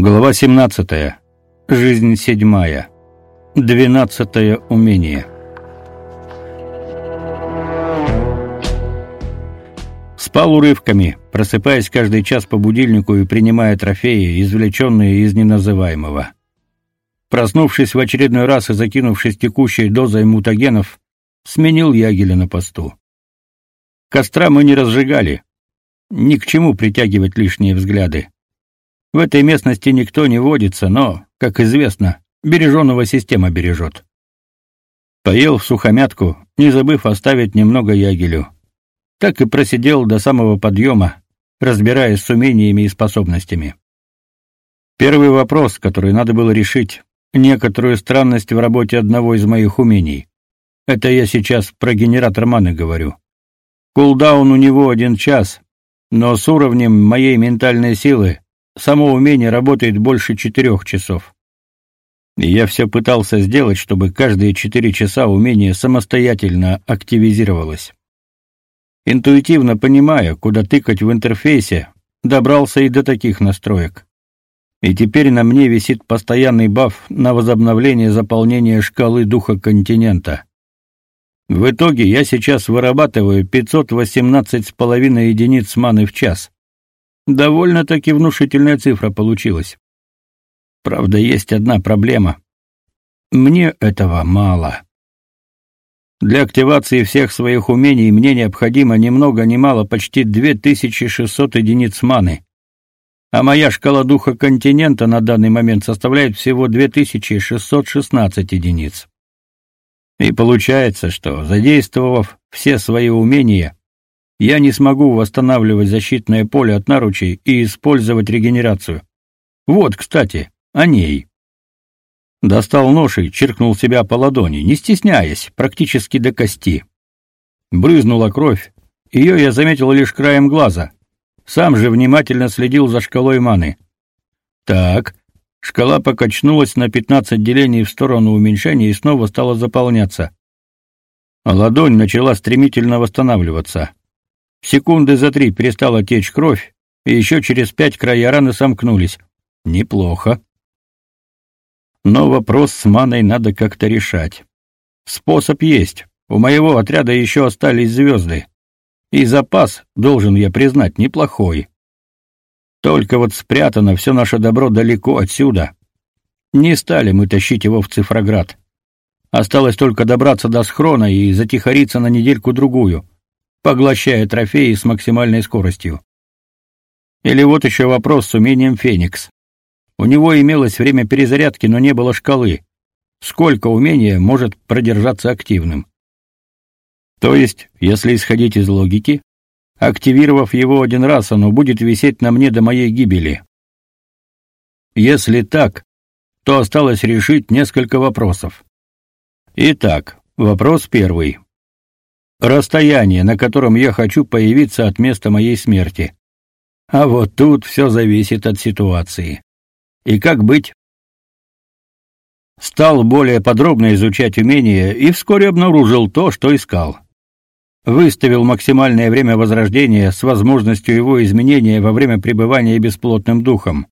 Глава 17. Жизнь седьмая. Двенадцатое умение. Спал урывками, просыпаясь каждый час по будильнику и принимая трофеи, извлеченные из неназываемого. Проснувшись в очередной раз и закинувшись текущей дозой мутагенов, сменил Ягеля на посту. Костра мы не разжигали. Ни к чему притягивать лишние взгляды. В этой местности никто не водится, но, как известно, береженого система бережет. Поел в сухомятку, не забыв оставить немного ягелю. Так и просидел до самого подъема, разбираясь с умениями и способностями. Первый вопрос, который надо было решить, некоторую странность в работе одного из моих умений. Это я сейчас про генератор маны говорю. Кулдаун у него один час, но с уровнем моей ментальной силы само умение работает больше четырех часов. И я все пытался сделать, чтобы каждые четыре часа умение самостоятельно активизировалось. Интуитивно понимая, куда тыкать в интерфейсе, добрался и до таких настроек. И теперь на мне висит постоянный баф на возобновление заполнения шкалы духа континента. В итоге я сейчас вырабатываю 518,5 единиц маны в час. Довольно-таки внушительная цифра получилась. Правда, есть одна проблема. Мне этого мало. Для активации всех своих умений мне необходимо ни много ни мало почти 2600 единиц маны. А моя шкала духа континента на данный момент составляет всего 2616 единиц. И получается, что задействовав все свои умения, я не смогу восстанавливать защитное поле от наручей и использовать регенерацию. Вот, кстати, о ней. Достал нож и чиркнул себя по ладони, не стесняясь, практически до кости. Брызнула кровь. Ее я заметил лишь краем глаза. Сам же внимательно следил за шкалой маны. Так, шкала покачнулась на 15 делений в сторону уменьшения и снова стала заполняться. Ладонь начала стремительно восстанавливаться. Секунды за три перестала течь кровь, и еще через пять края раны сомкнулись. Неплохо. Но вопрос с маной надо как-то решать. Способ есть. У моего отряда еще остались звезды. И запас, должен я признать, неплохой. Только вот спрятано все наше добро далеко отсюда. Не стали мы тащить его в Цифроград. Осталось только добраться до схрона и затихариться на недельку-другую поглощая трофеи с максимальной скоростью. Или вот еще вопрос с умением Феникс. У него имелось время перезарядки, но не было шкалы. Сколько умения может продержаться активным? То есть, если исходить из логики, активировав его один раз, оно будет висеть на мне до моей гибели. Если так, то осталось решить несколько вопросов. Итак, вопрос первый расстояние, на котором я хочу появиться от места моей смерти. А вот тут все зависит от ситуации. И как быть? Стал более подробно изучать умения и вскоре обнаружил то, что искал. Выставил максимальное время возрождения с возможностью его изменения во время пребывания бесплотным духом.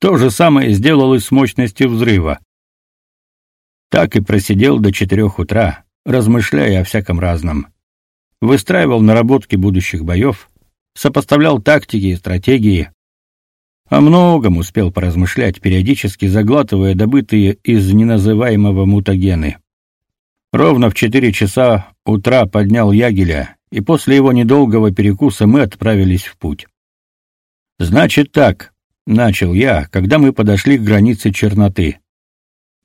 То же самое сделал и с мощностью взрыва. Так и просидел до четырех утра, размышляя о всяком разном. Выстраивал наработки будущих боев, сопоставлял тактики и стратегии. О многом успел поразмышлять, периодически заглатывая добытые из неназываемого мутагены. Ровно в четыре часа утра поднял Ягеля, и после его недолгого перекуса мы отправились в путь. «Значит так», — начал я, когда мы подошли к границе черноты.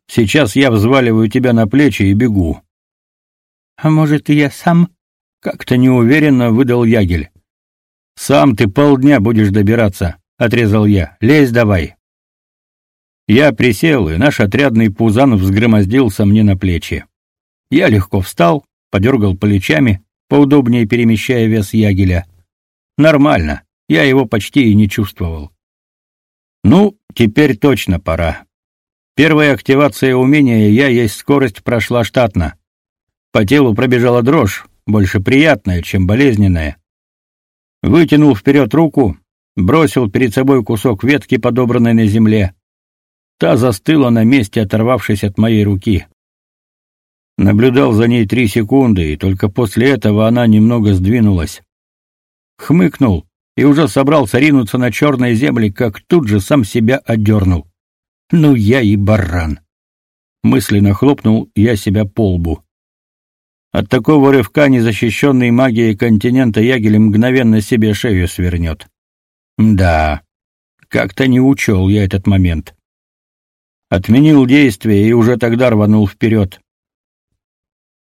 «Сейчас я взваливаю тебя на плечи и бегу. А может, и я сам? Как-то неуверенно выдал Ягель. Сам ты полдня будешь добираться, отрезал я. Лезь давай. Я присел, и наш отрядный пузан взгромоздился мне на плечи. Я легко встал, подергал плечами, поудобнее перемещая вес Ягеля. Нормально, я его почти и не чувствовал. Ну, теперь точно пора. Первая активация умения «Я есть скорость» прошла штатно. По телу пробежала дрожь, больше приятная, чем болезненная. Вытянул вперед руку, бросил перед собой кусок ветки, подобранной на земле. Та застыла на месте, оторвавшись от моей руки. Наблюдал за ней три секунды, и только после этого она немного сдвинулась. Хмыкнул и уже собрался ринуться на черные земли, как тут же сам себя одернул. Ну я и баран. Мысленно хлопнул я себя по лбу. От такого рывка незащищенный магией континента Ягель мгновенно себе шею свернет. Да, как-то не учел я этот момент. Отменил действие и уже тогда рванул вперед.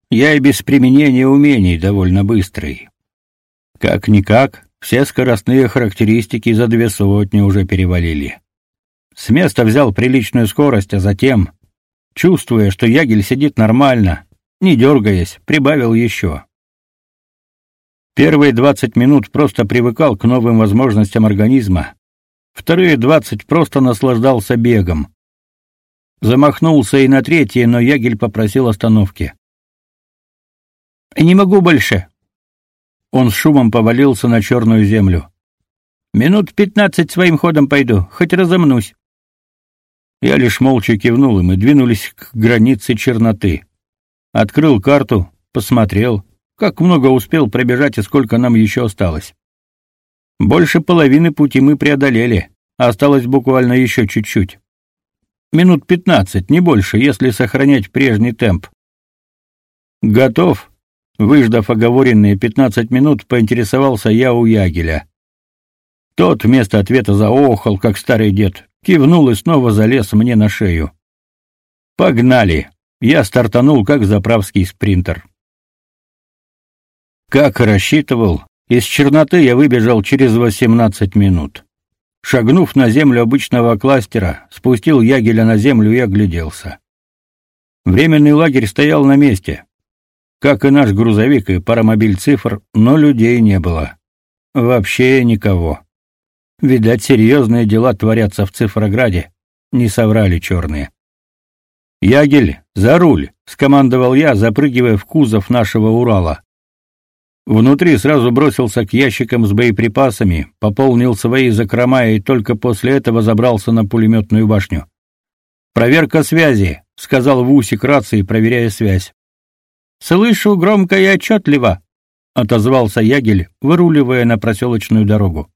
Я и без применения умений довольно быстрый. Как-никак, все скоростные характеристики за две сотни уже перевалили. С места взял приличную скорость, а затем, чувствуя, что ягель сидит нормально, не дергаясь, прибавил еще. Первые двадцать минут просто привыкал к новым возможностям организма. Вторые двадцать просто наслаждался бегом. Замахнулся и на третье, но ягель попросил остановки. «Не могу больше». Он с шумом повалился на черную землю. «Минут пятнадцать своим ходом пойду, хоть разомнусь». Я лишь молча кивнул, и мы двинулись к границе черноты. Открыл карту, посмотрел, как много успел пробежать и сколько нам еще осталось. Больше половины пути мы преодолели, а осталось буквально еще чуть-чуть. Минут пятнадцать, не больше, если сохранять прежний темп. Готов. Выждав оговоренные пятнадцать минут, поинтересовался я у Ягеля. Тот вместо ответа заохал, как старый дед, кивнул и снова залез мне на шею. Погнали. Я стартанул как заправский спринтер. Как рассчитывал, из черноты я выбежал через 18 минут. Шагнув на землю обычного кластера, спустил ягеля на землю и огляделся. Временный лагерь стоял на месте. Как и наш грузовик и паромобиль цифр, но людей не было. Вообще никого. Видать, серьезные дела творятся в Цифрограде. Не соврали черные. «Ягель, за руль!» — скомандовал я, запрыгивая в кузов нашего Урала. Внутри сразу бросился к ящикам с боеприпасами, пополнил свои закрома и только после этого забрался на пулеметную башню. «Проверка связи», — сказал в усик рации, проверяя связь. «Слышу громко и отчетливо», — отозвался Ягель, выруливая на проселочную дорогу.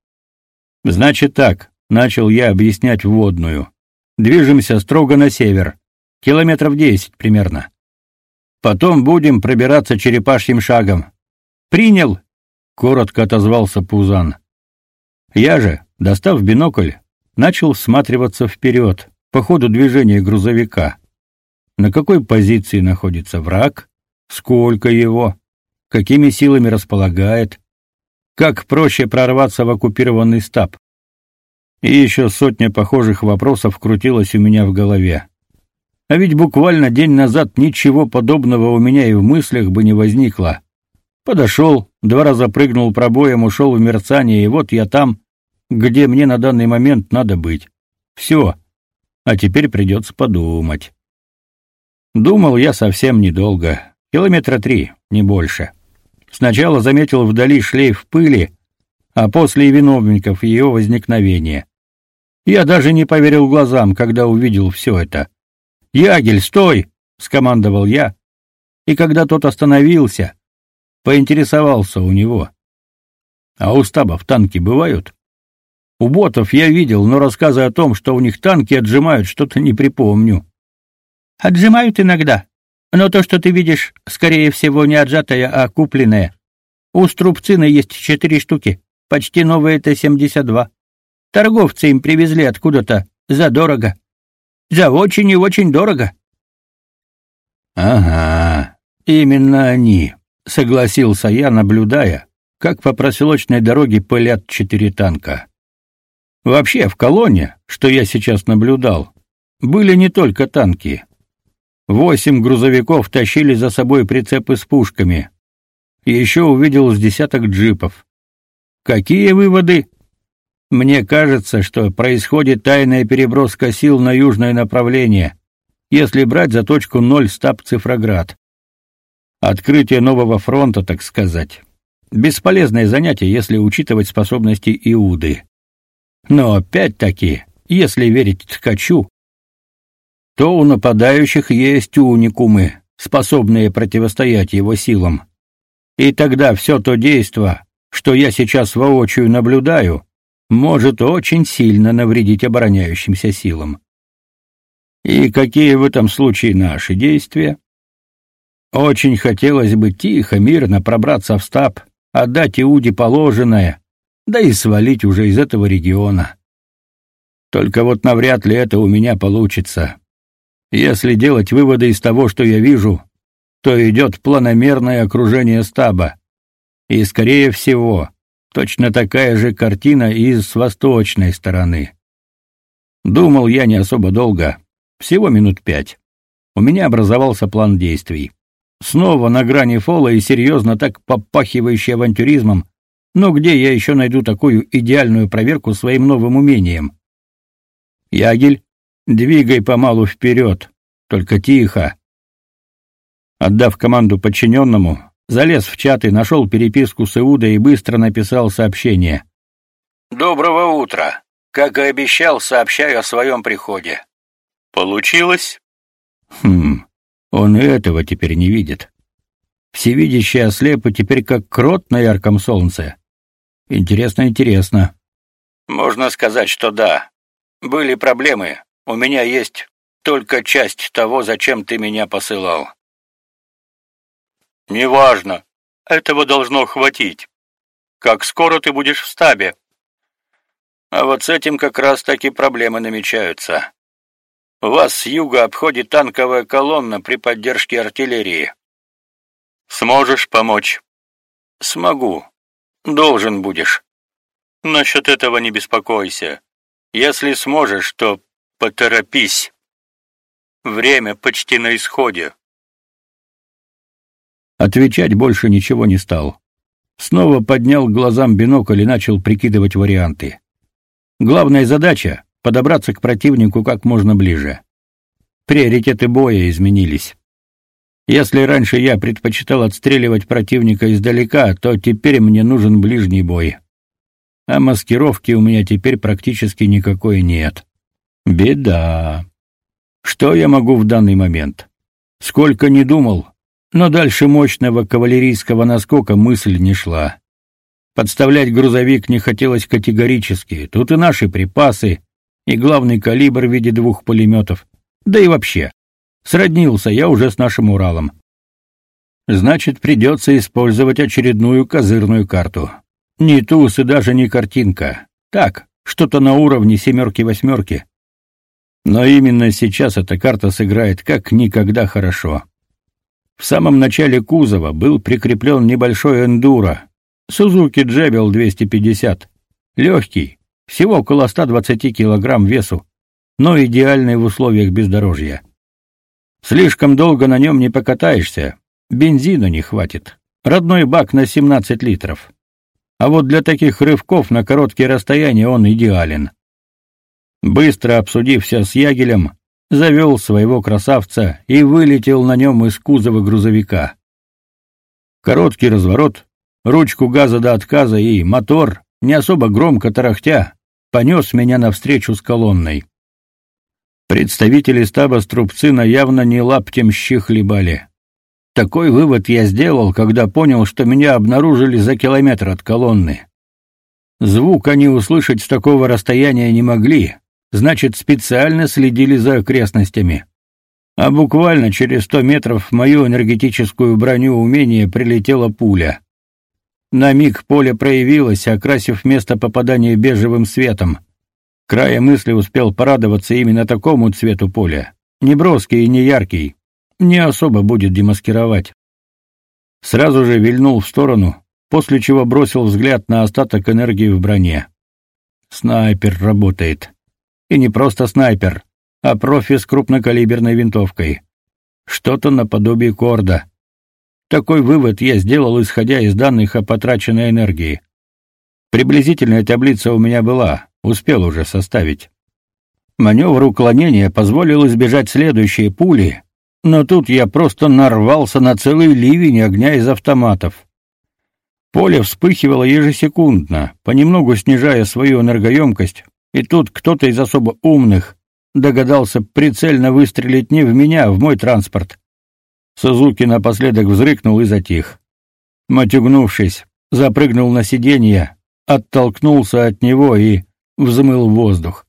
«Значит так», — начал я объяснять вводную. «Движемся строго на север километров десять примерно. Потом будем пробираться черепашьим шагом. Принял, коротко отозвался Пузан. Я же, достав бинокль, начал всматриваться вперед, по ходу движения грузовика. На какой позиции находится враг, сколько его, какими силами располагает, как проще прорваться в оккупированный стаб. И еще сотня похожих вопросов крутилась у меня в голове. А ведь буквально день назад ничего подобного у меня и в мыслях бы не возникло. Подошел, два раза прыгнул пробоем, ушел в мерцание, и вот я там, где мне на данный момент надо быть. Все. А теперь придется подумать. Думал я совсем недолго, километра три, не больше. Сначала заметил вдали шлейф пыли, а после и виновников ее возникновения. Я даже не поверил глазам, когда увидел все это. «Ягель, стой!» — скомандовал я, и когда тот остановился, поинтересовался у него. «А у стабов танки бывают?» «У ботов я видел, но рассказы о том, что у них танки отжимают, что-то не припомню». «Отжимают иногда, но то, что ты видишь, скорее всего, не отжатое, а купленное. У Струбцина есть четыре штуки, почти новые Т-72. Торговцы им привезли откуда-то, задорого. За очень и очень дорого. Ага, именно они, согласился я, наблюдая, как по проселочной дороге пылят четыре танка. Вообще, в колонне, что я сейчас наблюдал, были не только танки. Восемь грузовиков тащили за собой прицепы с пушками. Еще увидел с десяток джипов. Какие выводы? Мне кажется, что происходит тайная переброска сил на южное направление, если брать за точку ноль стаб Цифроград. Открытие нового фронта, так сказать. Бесполезное занятие, если учитывать способности Иуды. Но опять-таки, если верить ткачу, то у нападающих есть уникумы, способные противостоять его силам. И тогда все то действо, что я сейчас воочию наблюдаю, может очень сильно навредить обороняющимся силам. И какие в этом случае наши действия? Очень хотелось бы тихо, мирно пробраться в стаб, отдать Иуде положенное, да и свалить уже из этого региона. Только вот навряд ли это у меня получится. Если делать выводы из того, что я вижу, то идет планомерное окружение стаба. И, скорее всего, точно такая же картина и с восточной стороны. Думал я не особо долго, всего минут пять. У меня образовался план действий. Снова на грани фола и серьезно так попахивающий авантюризмом, но где я еще найду такую идеальную проверку своим новым умением? Ягель, двигай помалу вперед, только тихо. Отдав команду подчиненному, залез в чат и нашел переписку с Иудой и быстро написал сообщение. «Доброго утра. Как и обещал, сообщаю о своем приходе. Получилось?» «Хм, он и этого теперь не видит. Всевидящий ослеп и теперь как крот на ярком солнце. Интересно, интересно». «Можно сказать, что да. Были проблемы. У меня есть только часть того, зачем ты меня посылал. Неважно. Этого должно хватить. Как скоро ты будешь в стабе? А вот с этим как раз таки проблемы намечаются. Вас с юга обходит танковая колонна при поддержке артиллерии. Сможешь помочь? Смогу. Должен будешь. Насчет этого не беспокойся. Если сможешь, то поторопись. Время почти на исходе. Отвечать больше ничего не стал. Снова поднял к глазам бинокль и начал прикидывать варианты. Главная задача — подобраться к противнику как можно ближе. Приоритеты боя изменились. Если раньше я предпочитал отстреливать противника издалека, то теперь мне нужен ближний бой а маскировки у меня теперь практически никакой нет. Беда. Что я могу в данный момент? Сколько не думал, но дальше мощного кавалерийского наскока мысль не шла. Подставлять грузовик не хотелось категорически. Тут и наши припасы, и главный калибр в виде двух пулеметов. Да и вообще, сроднился я уже с нашим Уралом. Значит, придется использовать очередную козырную карту. Ни туз и даже не картинка. Так, что-то на уровне семерки-восьмерки. Но именно сейчас эта карта сыграет как никогда хорошо. В самом начале кузова был прикреплен небольшой эндуро. Suzuki Джебел 250. Легкий, всего около 120 килограмм весу, но идеальный в условиях бездорожья. Слишком долго на нем не покатаешься, бензина не хватит. Родной бак на 17 литров а вот для таких рывков на короткие расстояния он идеален. Быстро обсудив все с Ягелем, завел своего красавца и вылетел на нем из кузова грузовика. Короткий разворот, ручку газа до отказа и мотор, не особо громко тарахтя, понес меня навстречу с колонной. Представители стаба Струбцина явно не лаптем щи хлебали. Такой вывод я сделал, когда понял, что меня обнаружили за километр от колонны. Звук они услышать с такого расстояния не могли, значит, специально следили за окрестностями. А буквально через сто метров в мою энергетическую броню умения прилетела пуля. На миг поле проявилось, окрасив место попадания бежевым светом. Края мысли успел порадоваться именно такому цвету поля. Не броский и не яркий, не особо будет демаскировать. Сразу же вильнул в сторону, после чего бросил взгляд на остаток энергии в броне. Снайпер работает. И не просто снайпер, а профи с крупнокалиберной винтовкой. Что-то наподобие корда. Такой вывод я сделал, исходя из данных о потраченной энергии. Приблизительная таблица у меня была, успел уже составить. Маневр уклонения позволил избежать следующей пули, но тут я просто нарвался на целый ливень огня из автоматов. Поле вспыхивало ежесекундно, понемногу снижая свою энергоемкость, И тут кто-то из особо умных догадался прицельно выстрелить не в меня, а в мой транспорт. Сузуки напоследок взрыкнул и затих. Матюгнувшись, запрыгнул на сиденье, оттолкнулся от него и взмыл в воздух.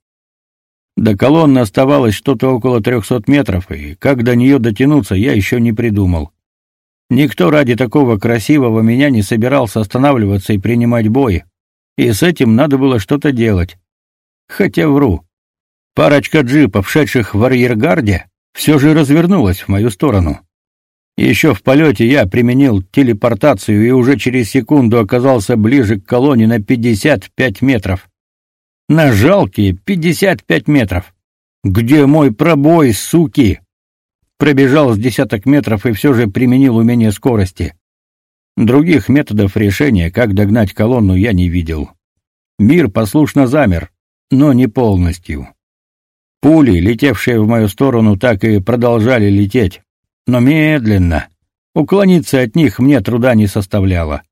До колонны оставалось что-то около трехсот метров, и как до нее дотянуться, я еще не придумал. Никто ради такого красивого меня не собирался останавливаться и принимать бой, и с этим надо было что-то делать. Хотя вру. Парочка джипов, шедших в арьергарде, все же развернулась в мою сторону. Еще в полете я применил телепортацию и уже через секунду оказался ближе к колонне на 55 метров. На жалкие 55 метров. Где мой пробой, суки? Пробежал с десяток метров и все же применил умение скорости. Других методов решения, как догнать колонну, я не видел. Мир послушно замер, но не полностью. Пули, летевшие в мою сторону, так и продолжали лететь, но медленно. Уклониться от них мне труда не составляло.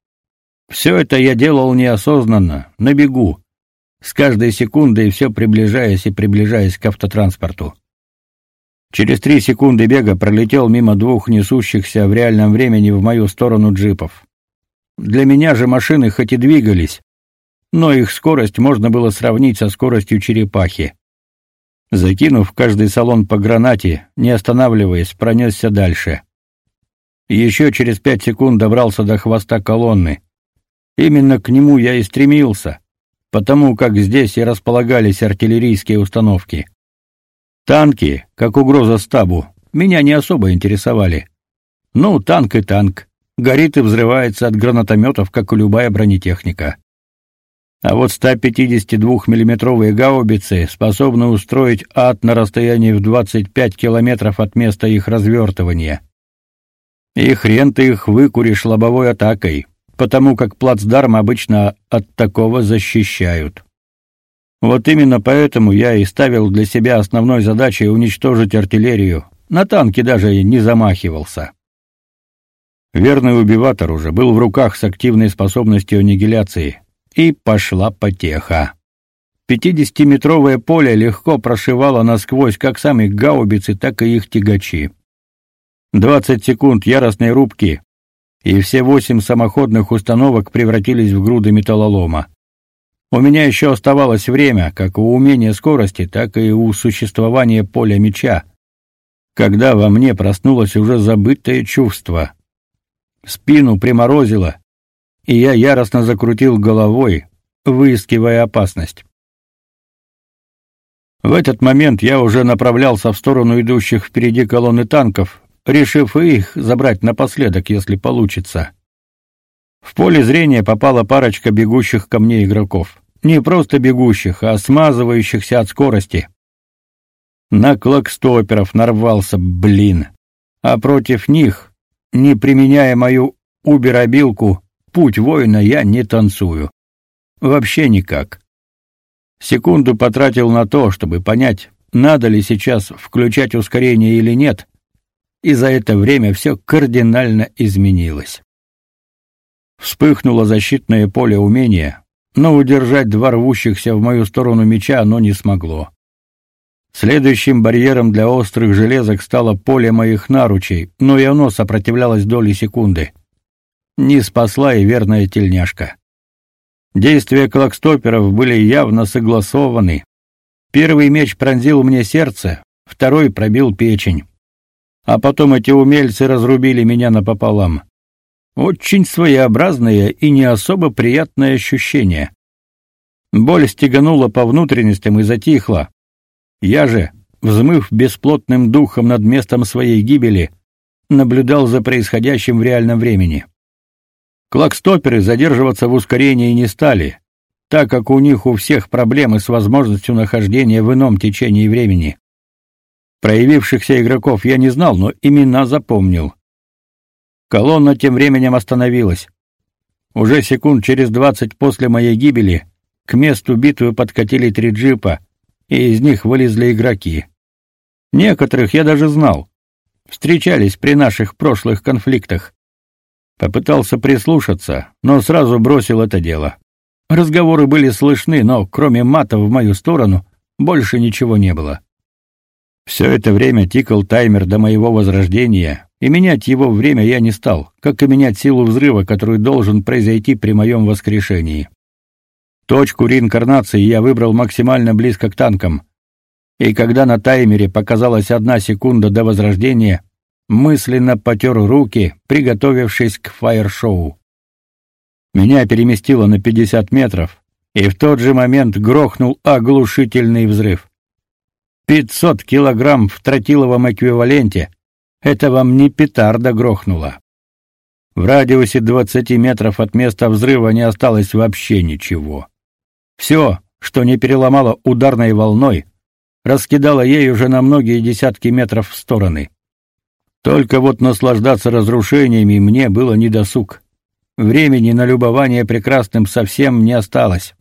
Все это я делал неосознанно, на бегу, с каждой секундой все приближаясь и приближаясь к автотранспорту. Через три секунды бега пролетел мимо двух несущихся в реальном времени в мою сторону джипов. Для меня же машины хоть и двигались, но их скорость можно было сравнить со скоростью черепахи. Закинув каждый салон по гранате, не останавливаясь, пронесся дальше. Еще через пять секунд добрался до хвоста колонны. Именно к нему я и стремился, потому как здесь и располагались артиллерийские установки. Танки, как угроза стабу, меня не особо интересовали. Ну, танк и танк. Горит и взрывается от гранатометов, как и любая бронетехника. А вот 152-миллиметровые гаубицы способны устроить ад на расстоянии в 25 километров от места их развертывания. И хрен ты их выкуришь лобовой атакой, потому как плацдарм обычно от такого защищают. Вот именно поэтому я и ставил для себя основной задачей уничтожить артиллерию. На танки даже не замахивался. Верный убиватор уже был в руках с активной способностью аннигиляции, и пошла потеха. Пятидесятиметровое поле легко прошивало насквозь как сами гаубицы, так и их тягачи. Двадцать секунд яростной рубки, и все восемь самоходных установок превратились в груды металлолома. У меня еще оставалось время, как у умения скорости, так и у существования поля меча, когда во мне проснулось уже забытое чувство. Спину приморозило, и я яростно закрутил головой, выискивая опасность. В этот момент я уже направлялся в сторону идущих впереди колонны танков, решив их забрать напоследок, если получится. В поле зрения попала парочка бегущих ко мне игроков. Не просто бегущих, а смазывающихся от скорости. На клокстоперов нарвался, блин. А против них, не применяя мою уберобилку, путь воина я не танцую. Вообще никак. Секунду потратил на то, чтобы понять, надо ли сейчас включать ускорение или нет, и за это время все кардинально изменилось. Вспыхнуло защитное поле умения, но удержать два рвущихся в мою сторону меча оно не смогло. Следующим барьером для острых железок стало поле моих наручей, но и оно сопротивлялось доли секунды. Не спасла и верная тельняшка. Действия клокстоперов были явно согласованы. Первый меч пронзил мне сердце, второй пробил печень. А потом эти умельцы разрубили меня напополам. Очень своеобразное и не особо приятное ощущение. Боль стеганула по внутренностям и затихла. Я же, взмыв бесплотным духом над местом своей гибели, наблюдал за происходящим в реальном времени. Клокстоперы задерживаться в ускорении не стали, так как у них у всех проблемы с возможностью нахождения в ином течении времени. Проявившихся игроков я не знал, но имена запомнил. Колонна тем временем остановилась. Уже секунд через двадцать после моей гибели к месту битвы подкатили три джипа, и из них вылезли игроки. Некоторых я даже знал. Встречались при наших прошлых конфликтах. Попытался прислушаться, но сразу бросил это дело. Разговоры были слышны, но кроме мата в мою сторону больше ничего не было. Все это время тикал таймер до моего возрождения, и менять его время я не стал, как и менять силу взрыва, который должен произойти при моем воскрешении. Точку реинкарнации я выбрал максимально близко к танкам. И когда на таймере показалась одна секунда до возрождения, мысленно потер руки, приготовившись к фаер-шоу. Меня переместило на 50 метров, и в тот же момент грохнул оглушительный взрыв. 500 килограмм в тротиловом эквиваленте — это вам не петарда грохнула. В радиусе 20 метров от места взрыва не осталось вообще ничего. Все, что не переломало ударной волной, раскидало ей уже на многие десятки метров в стороны. Только вот наслаждаться разрушениями мне было недосуг. Времени на любование прекрасным совсем не осталось.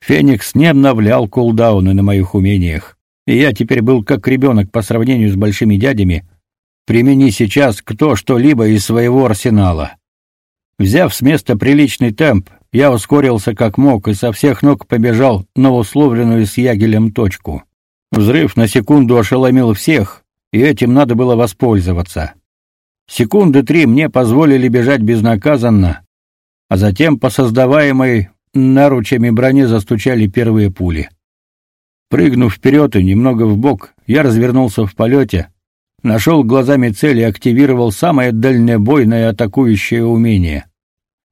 Феникс не обновлял кулдауны на моих умениях и я теперь был как ребенок по сравнению с большими дядями, примени сейчас кто что-либо из своего арсенала. Взяв с места приличный темп, я ускорился как мог и со всех ног побежал на условленную с Ягелем точку. Взрыв на секунду ошеломил всех, и этим надо было воспользоваться. Секунды три мне позволили бежать безнаказанно, а затем по создаваемой наручами броне застучали первые пули. Прыгнув вперед и немного вбок, я развернулся в полете, нашел глазами цель и активировал самое дальнобойное атакующее умение.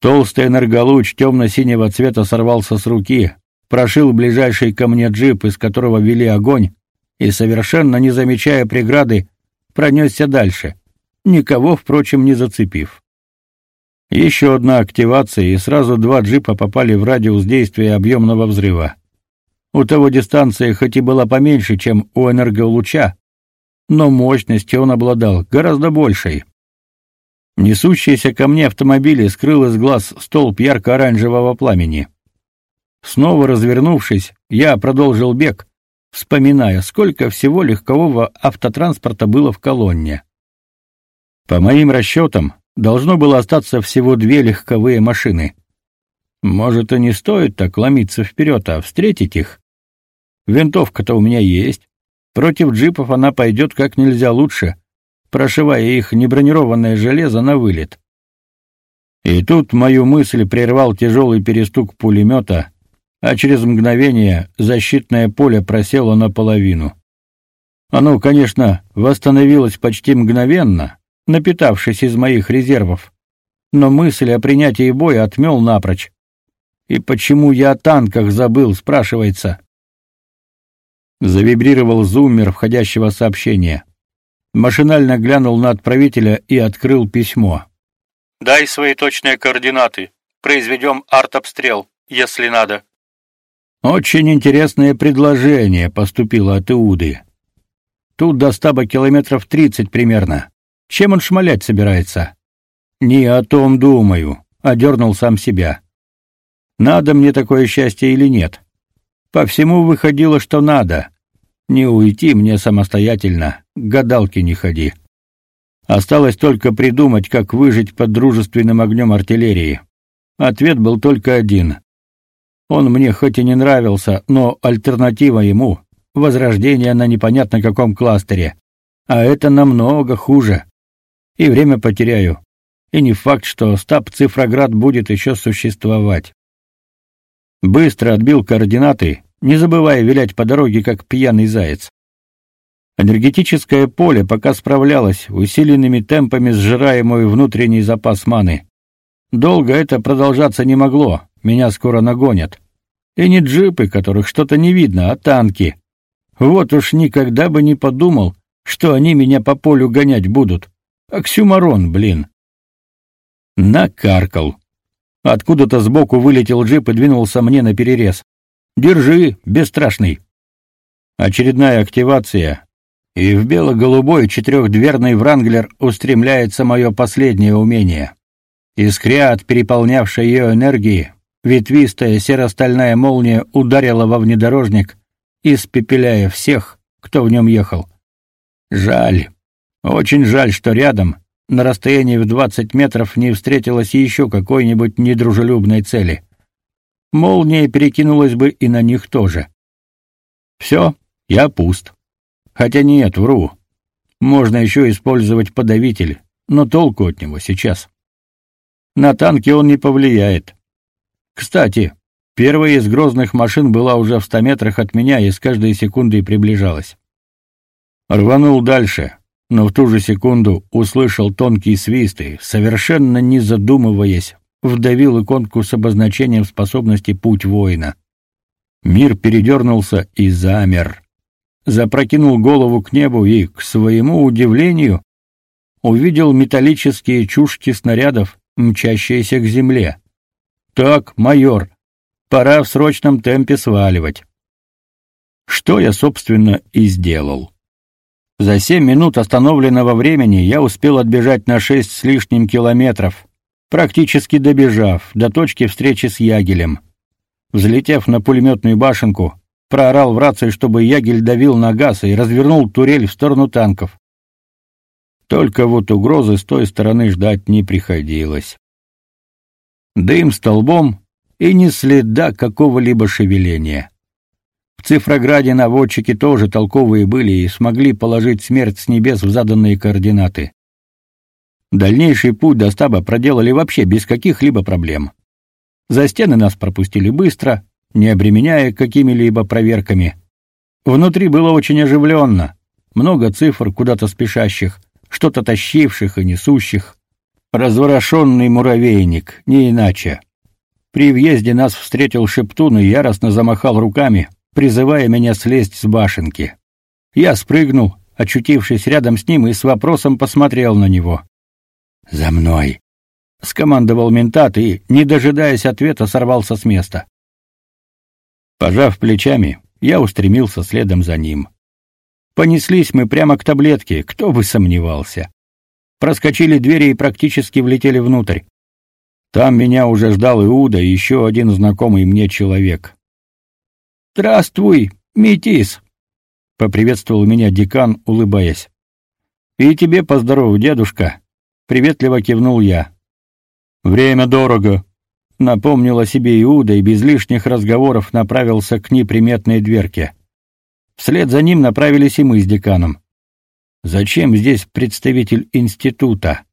Толстый энерголуч темно-синего цвета сорвался с руки, прошил ближайший ко мне джип, из которого вели огонь, и, совершенно не замечая преграды, пронесся дальше, никого, впрочем, не зацепив. Еще одна активация, и сразу два джипа попали в радиус действия объемного взрыва. У того дистанция хоть и была поменьше, чем у энерголуча, но мощности он обладал гораздо большей. Несущийся ко мне автомобиль скрыл из глаз столб ярко-оранжевого пламени. Снова развернувшись, я продолжил бег, вспоминая, сколько всего легкового автотранспорта было в колонне. По моим расчетам, должно было остаться всего две легковые машины. Может, и не стоит так ломиться вперед, а встретить их? Винтовка-то у меня есть. Против джипов она пойдет как нельзя лучше, прошивая их небронированное железо на вылет. И тут мою мысль прервал тяжелый перестук пулемета, а через мгновение защитное поле просело наполовину. Оно, конечно, восстановилось почти мгновенно, напитавшись из моих резервов, но мысль о принятии боя отмел напрочь. И почему я о танках забыл, спрашивается. Завибрировал зуммер входящего сообщения. Машинально глянул на отправителя и открыл письмо. Дай свои точные координаты. Произведем артобстрел, если надо. Очень интересное предложение поступило от Иуды. Тут до стаба километров тридцать примерно. Чем он шмалять собирается? Не о том думаю, одернул сам себя. Надо мне такое счастье или нет? По всему выходило, что надо. Не уйти мне самостоятельно, к гадалке не ходи. Осталось только придумать, как выжить под дружественным огнем артиллерии. Ответ был только один. Он мне хоть и не нравился, но альтернатива ему — возрождение на непонятно каком кластере. А это намного хуже. И время потеряю. И не факт, что стаб Цифроград будет еще существовать. Быстро отбил координаты, не забывая вилять по дороге, как пьяный заяц. Энергетическое поле пока справлялось, усиленными темпами сжирая мой внутренний запас маны. Долго это продолжаться не могло, меня скоро нагонят. И не джипы, которых что-то не видно, а танки. Вот уж никогда бы не подумал, что они меня по полю гонять будут. Оксюмарон, блин. Накаркал. Откуда-то сбоку вылетел джип и двинулся мне на перерез. «Держи, бесстрашный!» Очередная активация, и в бело-голубой четырехдверный Вранглер устремляется мое последнее умение. Искря от переполнявшей ее энергии, ветвистая серо-стальная молния ударила во внедорожник, испепеляя всех, кто в нем ехал. Жаль, очень жаль, что рядом, на расстоянии в двадцать метров не встретилось еще какой-нибудь недружелюбной цели. молния перекинулась бы и на них тоже. Все, я пуст. Хотя нет, вру. Можно еще использовать подавитель, но толку от него сейчас. На танки он не повлияет. Кстати, первая из грозных машин была уже в ста метрах от меня и с каждой секундой приближалась. Рванул дальше, но в ту же секунду услышал тонкий свист и, совершенно не задумываясь, вдавил иконку с обозначением способности «Путь воина». Мир передернулся и замер. Запрокинул голову к небу и, к своему удивлению, увидел металлические чушки снарядов, мчащиеся к земле. «Так, майор, пора в срочном темпе сваливать». Что я, собственно, и сделал. За семь минут остановленного времени я успел отбежать на шесть с лишним километров, практически добежав до точки встречи с Ягелем. Взлетев на пулеметную башенку, проорал в рацию, чтобы Ягель давил на газ и развернул турель в сторону танков. Только вот угрозы с той стороны ждать не приходилось. Дым столбом и ни следа какого-либо шевеления. В Цифрограде наводчики тоже толковые были и смогли положить смерть с небес в заданные координаты. Дальнейший путь до стаба проделали вообще без каких-либо проблем. За стены нас пропустили быстро, не обременяя какими-либо проверками. Внутри было очень оживленно. Много цифр куда-то спешащих, что-то тащивших и несущих. Разворошенный муравейник, не иначе. При въезде нас встретил Шептун и яростно замахал руками, призывая меня слезть с башенки. Я спрыгнул, очутившись рядом с ним, и с вопросом посмотрел на него. «За мной!» — скомандовал ментат и, не дожидаясь ответа, сорвался с места. Пожав плечами, я устремился следом за ним. Понеслись мы прямо к таблетке, кто бы сомневался. Проскочили двери и практически влетели внутрь. Там меня уже ждал Иуда и еще один знакомый мне человек. «Здравствуй, метис!» — поприветствовал меня декан, улыбаясь. «И тебе поздоров, дедушка!» — приветливо кивнул я. «Время дорого!» — напомнил о себе Иуда и без лишних разговоров направился к неприметной дверке. Вслед за ним направились и мы с деканом. «Зачем здесь представитель института?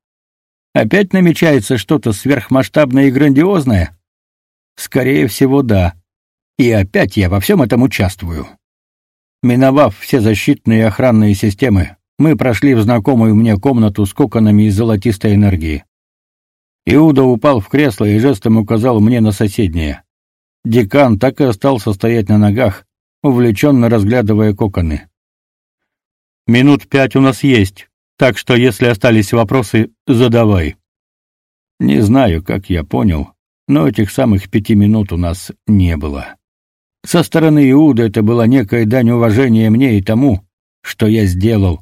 Опять намечается что-то сверхмасштабное и грандиозное?» «Скорее всего, да». И опять я во всем этом участвую. Миновав все защитные и охранные системы, мы прошли в знакомую мне комнату с коконами из золотистой энергии. Иуда упал в кресло и жестом указал мне на соседнее. Декан так и остался стоять на ногах, увлеченно разглядывая коконы. «Минут пять у нас есть, так что если остались вопросы, задавай». Не знаю, как я понял, но этих самых пяти минут у нас не было. Со стороны Иуда это была некая дань уважения мне и тому, что я сделал.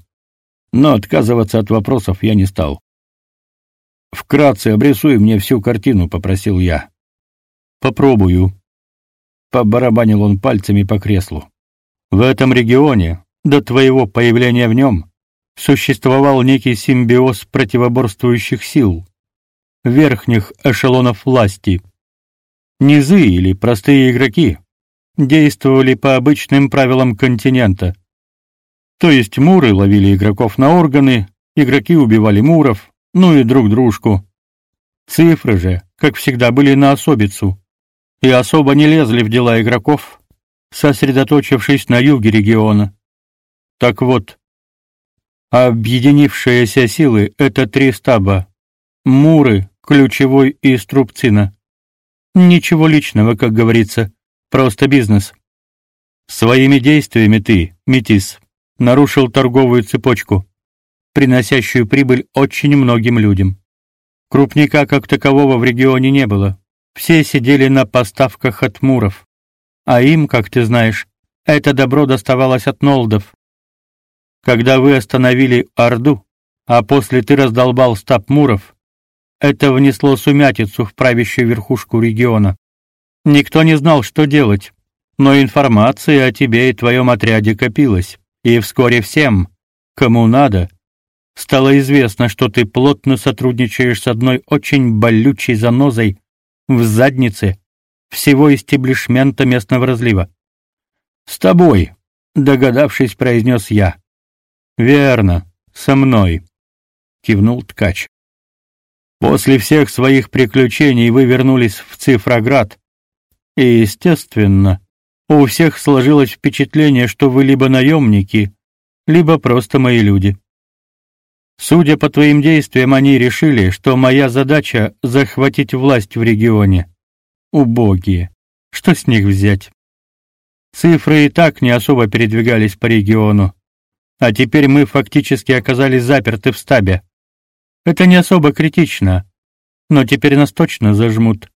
Но отказываться от вопросов я не стал. «Вкратце обрисуй мне всю картину», — попросил я. «Попробую». Побарабанил он пальцами по креслу. «В этом регионе, до твоего появления в нем, существовал некий симбиоз противоборствующих сил, верхних эшелонов власти. Низы или простые игроки действовали по обычным правилам континента. То есть муры ловили игроков на органы, игроки убивали муров, ну и друг дружку. Цифры же, как всегда, были на особицу, и особо не лезли в дела игроков, сосредоточившись на юге региона. Так вот, объединившиеся силы — это три стаба. Муры, Ключевой и Струбцина. Ничего личного, как говорится. Просто бизнес. Своими действиями ты, Метис, нарушил торговую цепочку, приносящую прибыль очень многим людям. Крупника как такового в регионе не было. Все сидели на поставках от муров. А им, как ты знаешь, это добро доставалось от нолдов. Когда вы остановили Орду, а после ты раздолбал стаб муров, это внесло сумятицу в правящую верхушку региона. Никто не знал, что делать, но информация о тебе и твоем отряде копилась, и вскоре всем, кому надо, стало известно, что ты плотно сотрудничаешь с одной очень болючей занозой в заднице всего истеблишмента местного разлива. С тобой, догадавшись, произнес я. Верно, со мной, кивнул ткач. После всех своих приключений вы вернулись в Цифроград. И, естественно, у всех сложилось впечатление, что вы либо наемники, либо просто мои люди. Судя по твоим действиям, они решили, что моя задача захватить власть в регионе. Убогие. Что с них взять? Цифры и так не особо передвигались по региону, а теперь мы фактически оказались заперты в стабе. Это не особо критично, но теперь нас точно зажмут.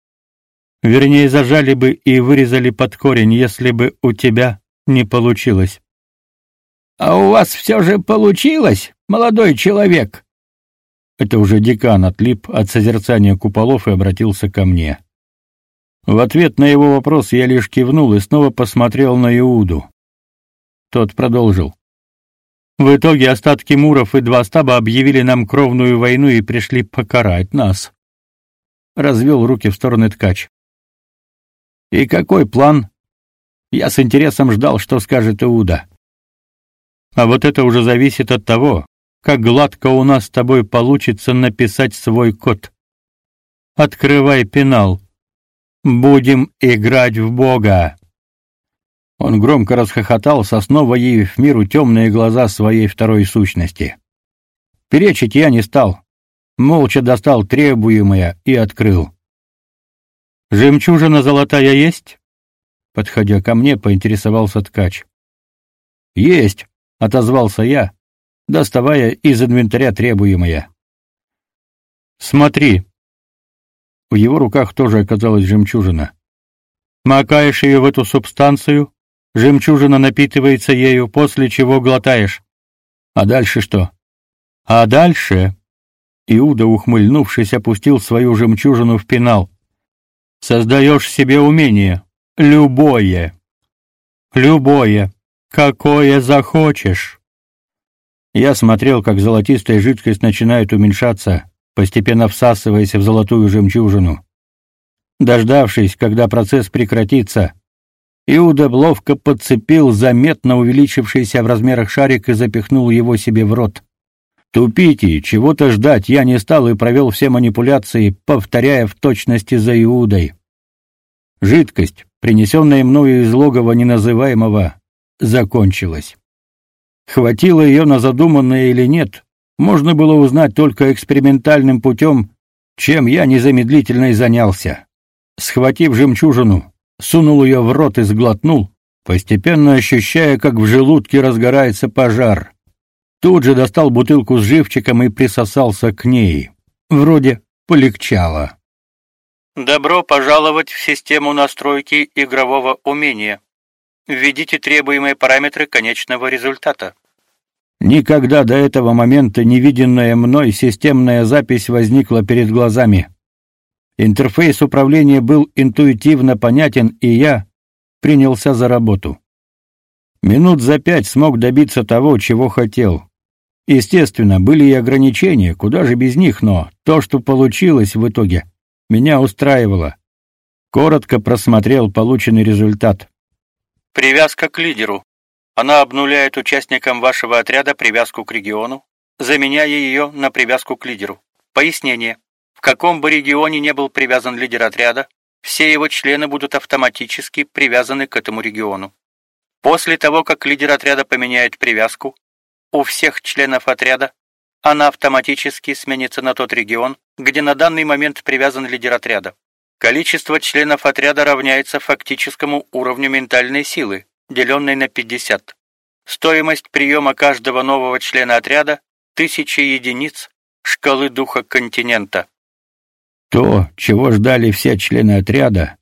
Вернее, зажали бы и вырезали под корень, если бы у тебя не получилось. А у вас все же получилось, молодой человек. Это уже декан отлип от созерцания куполов и обратился ко мне. В ответ на его вопрос я лишь кивнул и снова посмотрел на Иуду. Тот продолжил: В итоге остатки муров и два стаба объявили нам кровную войну и пришли покарать нас. Развел руки в стороны ткач. И какой план? Я с интересом ждал, что скажет Иуда. А вот это уже зависит от того, как гладко у нас с тобой получится написать свой код. Открывай пенал. Будем играть в Бога. Он громко расхохотался, снова явив миру темные глаза своей второй сущности. Перечить я не стал. Молча достал требуемое и открыл. Жемчужина золотая есть? Подходя ко мне, поинтересовался ткач. Есть, отозвался я, доставая из инвентаря требуемое. Смотри. В его руках тоже оказалась жемчужина. Макаешь ее в эту субстанцию, жемчужина напитывается ею, после чего глотаешь. А дальше что? А дальше Иуда, ухмыльнувшись, опустил свою жемчужину в пенал. Создаешь себе умение, любое. Любое, какое захочешь. Я смотрел, как золотистая жидкость начинает уменьшаться, постепенно всасываясь в золотую жемчужину. Дождавшись, когда процесс прекратится, Иуда ловко подцепил заметно увеличившийся в размерах шарик и запихнул его себе в рот. Тупить и чего-то ждать я не стал и провел все манипуляции, повторяя в точности за Иудой. Жидкость, принесенная мною из логова неназываемого, закончилась. Хватило ее на задуманное или нет, можно было узнать только экспериментальным путем, чем я незамедлительно и занялся. Схватив жемчужину, сунул ее в рот и сглотнул, постепенно ощущая, как в желудке разгорается пожар. Тут же достал бутылку с живчиком и присосался к ней. Вроде полегчало. Добро пожаловать в систему настройки игрового умения. Введите требуемые параметры конечного результата. Никогда до этого момента не виденная мной системная запись возникла перед глазами. Интерфейс управления был интуитивно понятен, и я принялся за работу. Минут за пять смог добиться того, чего хотел. Естественно, были и ограничения, куда же без них, но то, что получилось в итоге, меня устраивало. Коротко просмотрел полученный результат. Привязка к лидеру. Она обнуляет участникам вашего отряда привязку к региону, заменяя ее на привязку к лидеру. Пояснение. В каком бы регионе не был привязан лидер отряда, все его члены будут автоматически привязаны к этому региону. После того, как лидер отряда поменяет привязку, у всех членов отряда, она автоматически сменится на тот регион, где на данный момент привязан лидер отряда. Количество членов отряда равняется фактическому уровню ментальной силы, деленной на 50. Стоимость приема каждого нового члена отряда – тысяча единиц шкалы духа континента. То, чего ждали все члены отряда,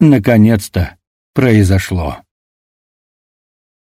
наконец-то произошло.